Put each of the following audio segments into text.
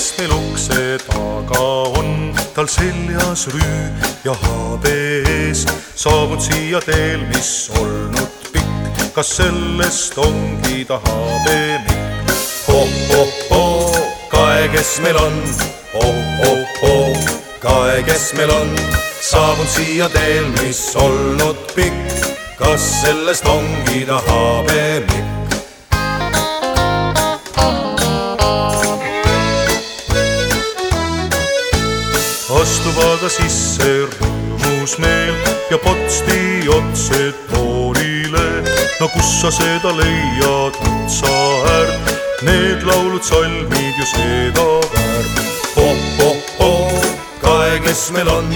kes meil ukse taga on, tal seljas rüü ja habe ees, saabunud siia teel, mis olnud pikk, kas sellest ongi ta habemikk? oh-oh-oo, kae, kes meil on, oh-oh-oo, kae, kes meil on, saabunud siia teel, mis olnud pikk, kas sellest ongi ta habemikk? Astub aga sisse rõõmus meel ja potsti otse toorile. no kus sa seda leiad, otsa äärt, need laulud, salmid ju seda väärt. oh-oh-oo, kae, kes meil on,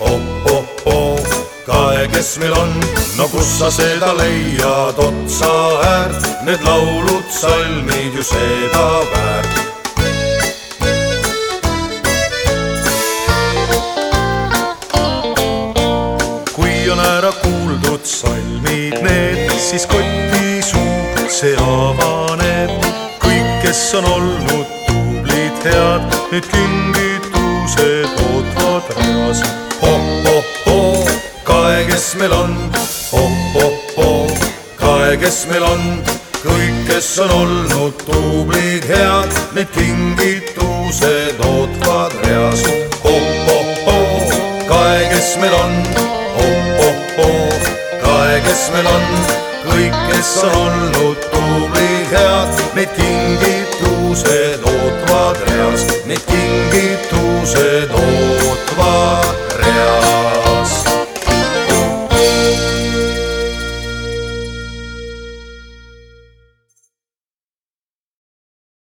oh-oh-oo, kae, kes meil on, no kus sa seda leiad, otsa äärt, need laulud, salmid ju seda väärt. Ära kuuldud salmid need, siis koti suu see avaneb. kõik, kes on olnud tublid, head, nüüd kingitused ootavad reas. oh-oh-oo, kae, kes meil on, oh-oh-oo, kae, kes meil on, kõik, kes on olnud tublid, head, need kingitused ootavad reas. oh-oh-oo, kae, kes meil on kes meil on, kõik, kes on olnud tublid, head, need kingitused ootavad reas, need kingitused ootavad.